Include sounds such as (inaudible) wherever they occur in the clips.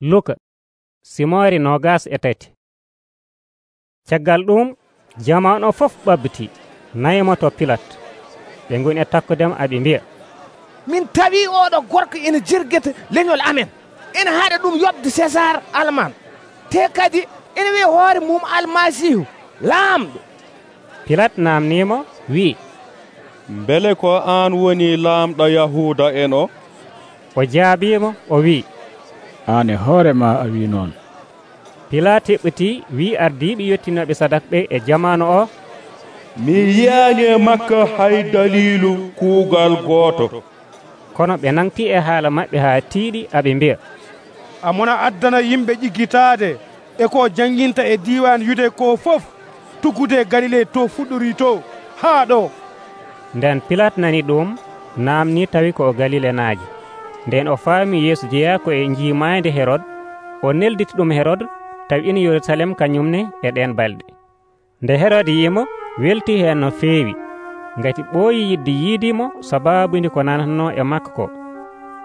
luka simoore nogas e tati. Caggal ɗum jamano fof ɓabbiti nayimo to pilat. Ɓe goni e takkudema aɓe mbiya. Min tawi oɗo gorko ina jirguete leñol amen. Ina haɗa ɗum yobde césar alman te kadi ina wiya hoore mum almasihu laamɗo. Pilat namnimo wi. Beele ko an woni laamɗo yahuda en o. O jaabimo o wi. an e hoorema a wi noon. Pilate ɓeti wi ardiɓe yettinoɓe sadak ɓe e jamanu o. Mi yiyani e makko hay dalilu kuugal gooto. Kono ɓe nanti e haala maɓɓe haa tiiɗi aɓe mbiya. Amona addana yimɓe ƴiggitaade e ko janginta e diwan yude ko fof tuggude galile to fuɗɗori to haa ɗo. Nden pilat nani ɗum namni tawi ko galile naaji. nden o faami yeeso jeeyako e njiimaande herod o nelditi ɗum herod tawi ina yerusalem kañumne e ɗen balɗe. Nde herod yimo welti hen no feewi. Ngati ɓooyi yidde yiidimo sababude ko nanatno e makko ko.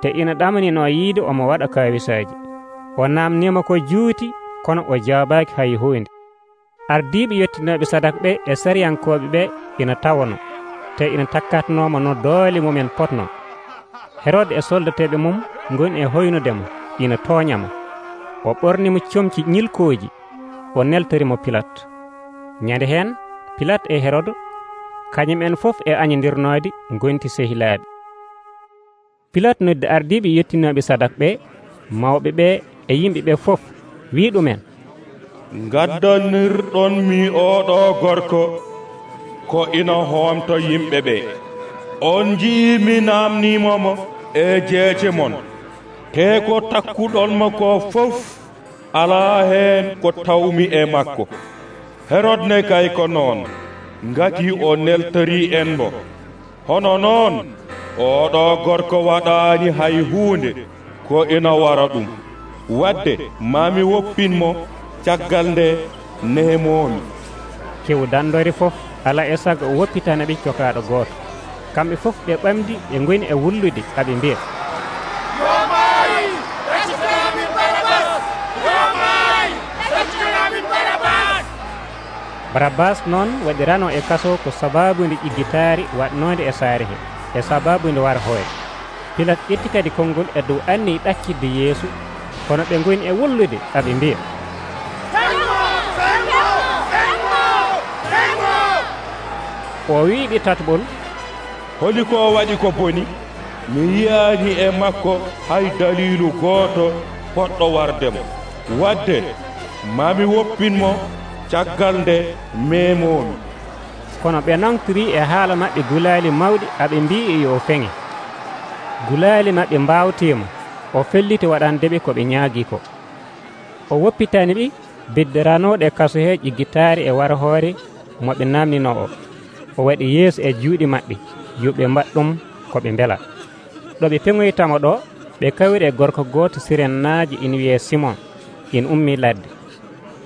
Te ina ɗamanino yiide omo waɗa kawisaji o namnima ko juuti kono o jaabaki hay hunde ardiɓe yettinoɓe sadak ɓe e sariyankoɓe ɓe ina tawano te ina takkatnoma no doole mumen potno. herode e soldateɓe mum goni e hoynudemo ina tooñamo o ɓornimo comci ñilkooji o neltorimo pilat. Ñande heen pilat e herode kañum en fof e añodirnoode gonti sehilaaɓe pilat noddi ardiiɓe yettinoɓe sadak ɓe mawɓe ɓe e yimɓe ɓe fof wi ɗumen. Gaddanirɗon mi oɗo gorko ko ina homto yimɓe ɓe. on njiyi mi namnimomo e jeece mon. Te ko takkuɗonmo ko fof ala hen ko tawmi e makko. Herod ne kay ko noon ngati o neltori en mbo hono noon oɗo gorko waɗani hay hunde ko ina wara ɗum. Wadde mami woppinmo caggal nde nehemomi kewdandori fof ala e sago woppitana ɓe cokaɗo gooto. kamɓe fof ɓe ɓamdi ɓe goni e wullude kaɓe mbiya. Barabas noon waɗirano e kaso ko sababude ƴiggitari waɗnode e saare he e sababude war hoore. Pilat ƴetti kadi konngol e dow anni ɗakkidde yeesu kono ɓe goni e wullude aɓe mbiya. O wiiɓe tatɓol holi ko waɗi ko boni mi yiyani e makko hay dalilu gooto poɗɗo wardemo wadde mami woppinmo caggal nde memomi. Kono ɓe nantiri e haala maɓɓe gulaali mawɗi aɓe mbi e yo feŋe. Gulaali maɓɓe mbawtimo o felliti waɗande ɓe ko ɓe ñaagui ko. O woppitani ɓi biddiranoɗe kasuheeji gitaari e war hoore moɓe namnino o. o waɗi yeeso e juuɗe maɓɓe. Yoɓe mbaɗ ɗum ko ɓe mbela. Ɗo ɓe peŋoytamo ɗo ɓe kawri e gorko gooto sirennaji ina wiye simon ina ummi ladde.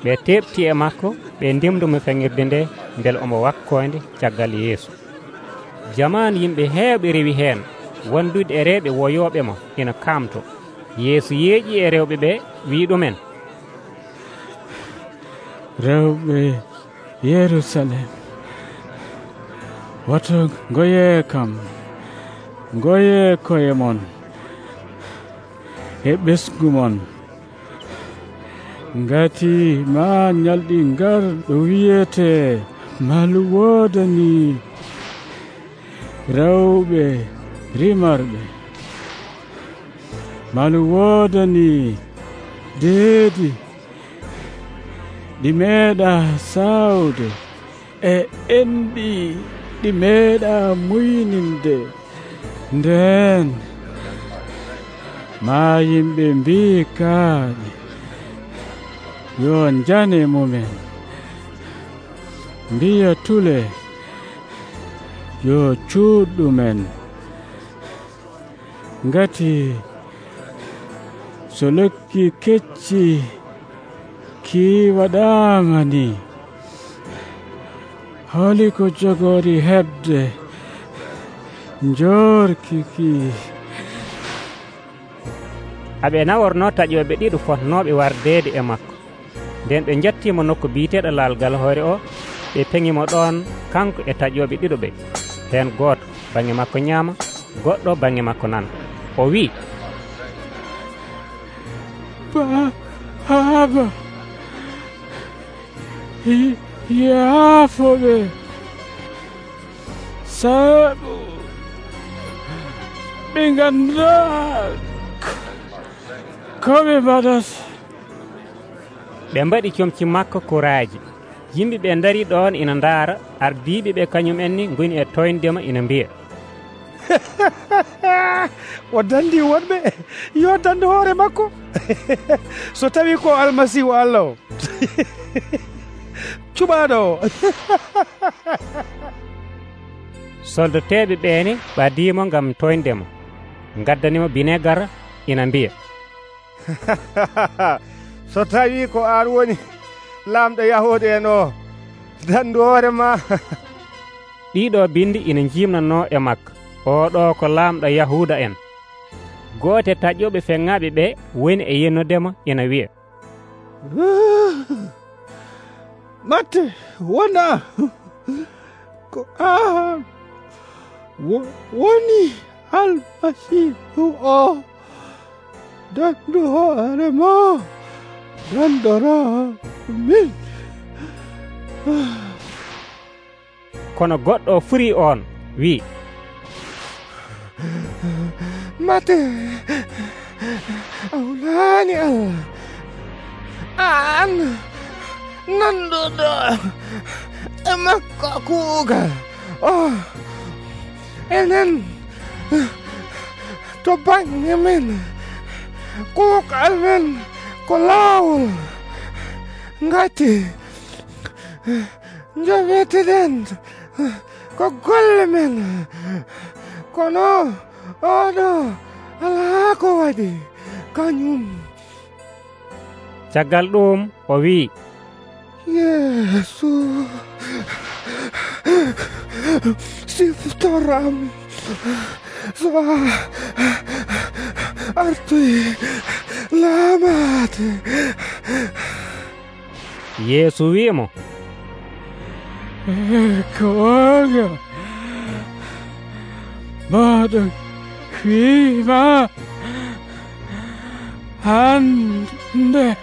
Ɓe teɓti e makko ɓe ndemdumo feŋirde nde beele omo wakkode caggal yeeso. Jamanu yimɓe heewɓe rewi heen wondude e rewɓe woyoɓe mo ina kamto yeeso yeeƴi e rewɓe ɓe wi ɗumen. Rewɓe yerusalem. wato goye kam goye koye mon e ɓesgu mon. Ngati ma ñalɗi ngar ɗo wiyete malu woodani rewɓe rimarɓe malu woodani deedi. Ɗi meeɗa sawde e enɗi. Ɗi meeɗa muyninde nden. Ma yimɓe mbi kaaɗi yo njane mumen mbiya tule. Yo cuuɗɗumen ngati so lekki kecci ki waɗama ni holi ko jogori hebde. Jorkiki aɓe naworno taƴoɓe ɗiɗo fotnoɓe wardede e makko. Nden ɓe jettimo nokku biyeteɗo lalgal hoore o ɓe peŋimo ɗon kanko e taƴoɓe ɗiɗo ɓe. Hen goto bange makko ñaama goɗɗo bange makko nana o wi baaba yaafoɓe sabu ɓe ganda koɓe mbaɗata ɓe mbaɗi comci makko kuraji. Yimɓe ɓe dari ɗon ina ndaara ardiɓe ɓe kañum enni goni e toyndema ina mbiya (laughs) o dandi wonɓe yo dande hoore makko (laughs) so tawi ko almasihu allah o (laughs) cuɓaɗo. (laughs) Soldateɓe ɓeeni ɓadimo gam toyndemo gaddanimo binégar ina mbiya. (laughs) So tawi ko an woni lamɗo yahude en o dandu hoore ma. (laughs) Ɗiɗo bindi ina jimnano e makko oɗo ko lamɗo yahuda en. Goote taƴoɓe feŋŋaɓe ɓe woni e yennudemo ina wiya Mate, wana. Ah. Wani al masih oh. tua, dan doa lemo dan darah min. Kono god o furi on, wi. Mate. Aulani Allah. An. Ah. なんだだ真っ赤こうがあえなんとばんねめんこうかめんこらうがてじゃべてでんここれめんこのあのあらこわでかにゅん caggal ɗum o wi'i Jezu. Siftoram. Za. Arty. Lamaty. Jezu wiemu. Koga? Bado chwila. Hande.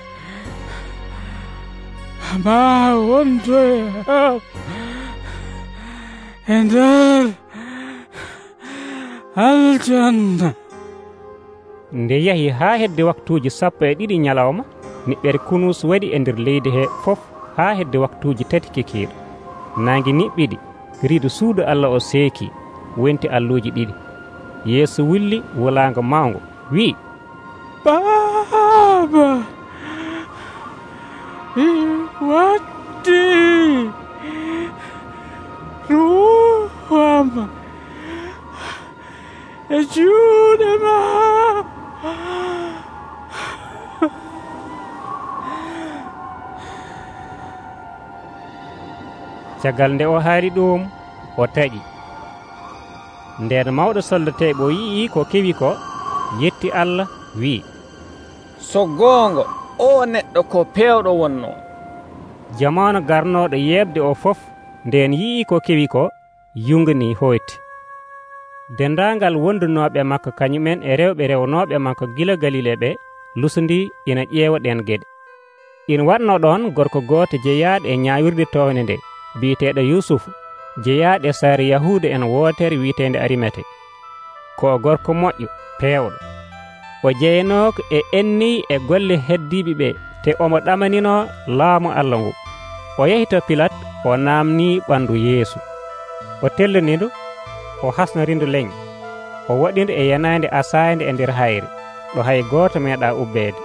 ma wontoye e nder aljanna. Nde yahi haa hedde waktuuji sappo e ɗiɗi ñalawma niɓɓere kunus waɗi e nder leydi he fof haa hedde waktuuji tati kekiiɗo naangi niɓɓiɗi riidu suudu allah o seeki wonti alluuji ɗiɗi. Yeeso wulli wolaango mawngo wi'i. Baaba! watti ruwam e juuɗe ma. Caggal nde o haari ɗum o taƴi. Nden mawɗo soldateɓe o yi'i ko kewi ko yetti allah wi'i. So goonga o neɗɗo ko pewɗo wonno. jamano garnoɗo yebde o fof nden yi'i ko kewi ko yungni hoyti. Dendangal wondunoɓe makko kañumen e rewɓe rewnoɓe makko gila galile ɓe lusundi ina ƴeewa ɗen geɗe. Ina watno ɗon gorko gooto jeeyaɗo e ñawirde towne nde biyeteɗo yusufu jeeyaɗo e saare yahuda en wootere wiitede arimete. Ko gorko moƴƴo peewɗo. O jeeyanoko e enni e golle heddiɓe ɓe te omo ɗamanino laamu allah ngu. o yehi to pilat o namni ɓandu yeesu. O tellaniɗo o hasnorindo leñ o waɗindu e yanade asayde e nder hayre. Ɗo hay goto meeɗa ubbede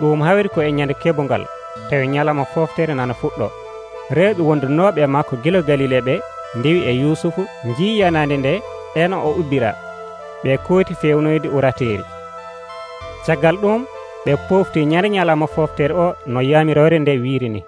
ɗum hawri ko e ñande kebongal tawi ñalama foftere nana fuɗɗo. Rewɓe wondunoɓe e makko gila galile ɓe ndewi e yusufu jiiyanande nde ena o ubbira. Ɓe kooti fewnoyde urateri caggal ɗum ɓe pofti ñande ñalama foftere o no yamirore nde wiiri ni